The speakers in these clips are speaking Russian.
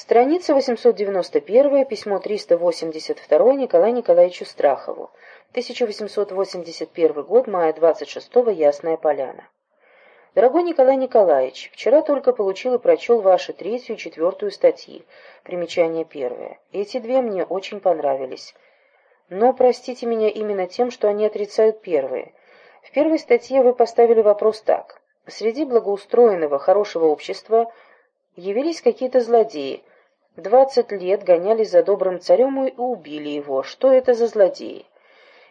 Страница 891, письмо 382 Николаю Николаевичу Страхову. 1881 год, мая 26 Ясная Поляна. Дорогой Николай Николаевич, вчера только получил и прочел ваши третью и четвертую статьи. Примечание первое. Эти две мне очень понравились. Но простите меня именно тем, что они отрицают первые. В первой статье вы поставили вопрос так. Среди благоустроенного, хорошего общества явились какие-то злодеи, Двадцать лет гонялись за добрым царем и убили его. Что это за злодеи?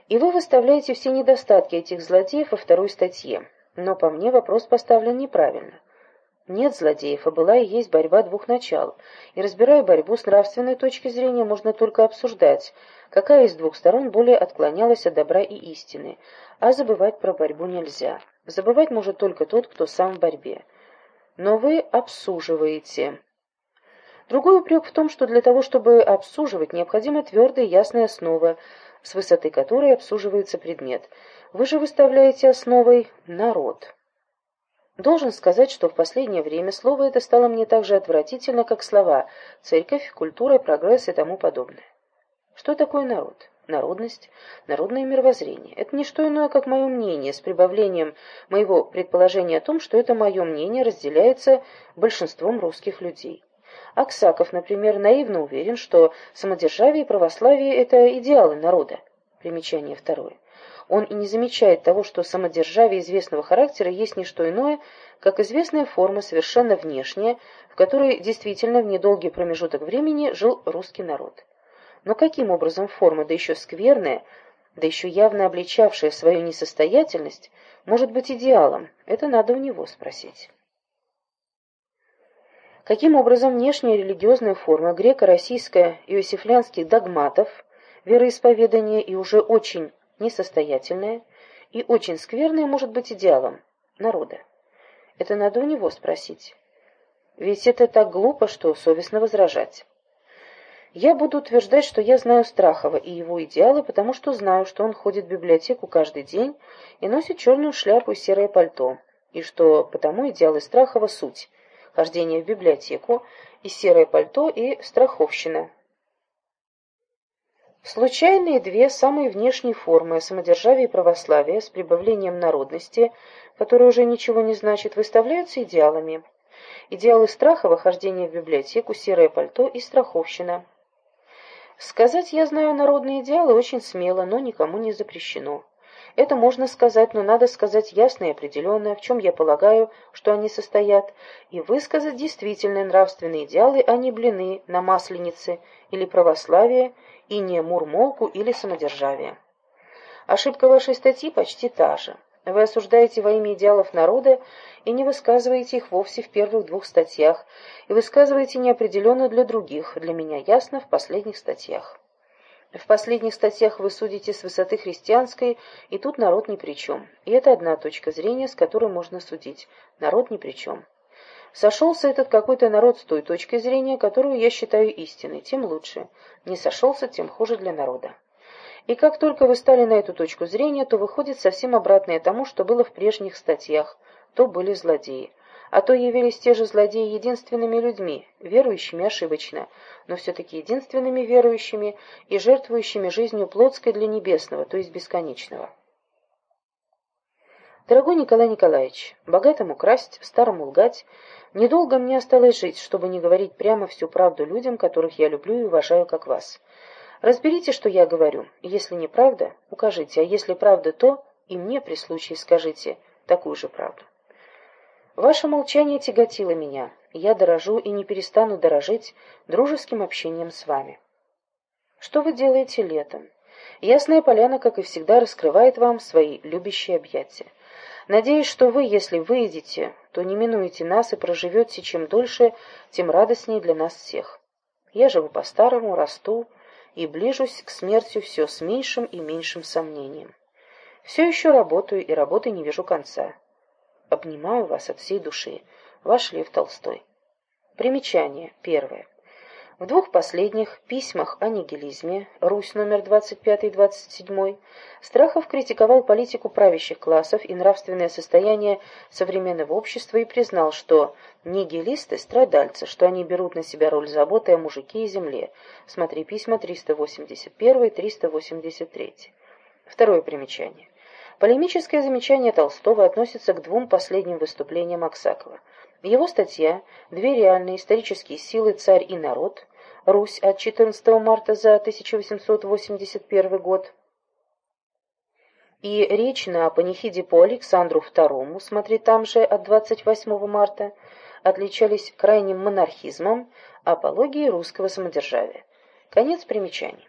И вы выставляете все недостатки этих злодеев во второй статье. Но по мне вопрос поставлен неправильно. Нет злодеев, а была и есть борьба двух начал. И разбирая борьбу с нравственной точки зрения, можно только обсуждать, какая из двух сторон более отклонялась от добра и истины. А забывать про борьбу нельзя. Забывать может только тот, кто сам в борьбе. Но вы обсуживаете. Другой упрек в том, что для того, чтобы обсуживать, необходима твердая и ясная основа, с высоты которой обсуживается предмет. Вы же выставляете основой народ. Должен сказать, что в последнее время слово это стало мне так же отвратительно, как слова «церковь», «культура», «прогресс» и тому подобное. Что такое народ? Народность, народное мировоззрение. Это не что иное, как мое мнение, с прибавлением моего предположения о том, что это мое мнение разделяется большинством русских людей. Аксаков, например, наивно уверен, что самодержавие и православие – это идеалы народа. Примечание второе. Он и не замечает того, что самодержавие известного характера есть не что иное, как известная форма, совершенно внешняя, в которой действительно в недолгий промежуток времени жил русский народ. Но каким образом форма, да еще скверная, да еще явно обличавшая свою несостоятельность, может быть идеалом, это надо у него спросить. Каким образом внешняя религиозная форма греко-российская иосифлянских догматов, вероисповедание и уже очень несостоятельное и очень скверное может быть идеалом народа? Это надо у него спросить. Ведь это так глупо, что совестно возражать. Я буду утверждать, что я знаю Страхова и его идеалы, потому что знаю, что он ходит в библиотеку каждый день и носит черную шляпу и серое пальто, и что потому идеалы Страхова суть хождение в библиотеку, и серое пальто, и страховщина. Случайные две самые внешние формы самодержавия и православия с прибавлением народности, которые уже ничего не значат, выставляются идеалами. Идеалы Страхова – хождение в библиотеку, серое пальто и страховщина. Сказать «я знаю народные идеалы» очень смело, но никому не запрещено. Это можно сказать, но надо сказать ясно и определенно, в чем я полагаю, что они состоят, и высказать действительные нравственные идеалы, а не блины на масленице или православие, и не мурмолку или самодержавие. Ошибка вашей статьи почти та же. Вы осуждаете во имя идеалов народа и не высказываете их вовсе в первых двух статьях, и высказываете неопределенно для других, для меня ясно в последних статьях. В последних статьях вы судите с высоты христианской, и тут народ ни при чем. И это одна точка зрения, с которой можно судить. Народ ни при чем. Сошелся этот какой-то народ с той точкой зрения, которую я считаю истиной, тем лучше. Не сошелся, тем хуже для народа. И как только вы стали на эту точку зрения, то выходит совсем обратное тому, что было в прежних статьях. То были злодеи а то явились те же злодеи единственными людьми, верующими ошибочно, но все-таки единственными верующими и жертвующими жизнью плотской для небесного, то есть бесконечного. Дорогой Николай Николаевич, богатому красть, старому лгать, недолго мне осталось жить, чтобы не говорить прямо всю правду людям, которых я люблю и уважаю, как вас. Разберите, что я говорю. Если неправда, укажите, а если правда, то и мне при случае скажите такую же правду. Ваше молчание тяготило меня. Я дорожу и не перестану дорожить дружеским общением с вами. Что вы делаете летом? Ясная поляна, как и всегда, раскрывает вам свои любящие объятия. Надеюсь, что вы, если выйдете, то не минуете нас и проживете чем дольше, тем радостнее для нас всех. Я живу по-старому, расту и ближусь к смерти все с меньшим и меньшим сомнением. Все еще работаю, и работы не вижу конца. Обнимаю вас от всей души. Ваш Лев Толстой. Примечание. Первое. В двух последних письмах о нигилизме «Русь номер 25-27» Страхов критиковал политику правящих классов и нравственное состояние современного общества и признал, что нигилисты – страдальцы, что они берут на себя роль заботы о мужике и земле. Смотри письма 381-383. Второе примечание. Полемическое замечание Толстого относится к двум последним выступлениям Аксакова. Его статья «Две реальные исторические силы. Царь и народ. Русь от 14 марта за 1881 год» и речь на панихиде по Александру II, смотри там же, от 28 марта, отличались крайним монархизмом, апологией русского самодержавия. Конец примечаний.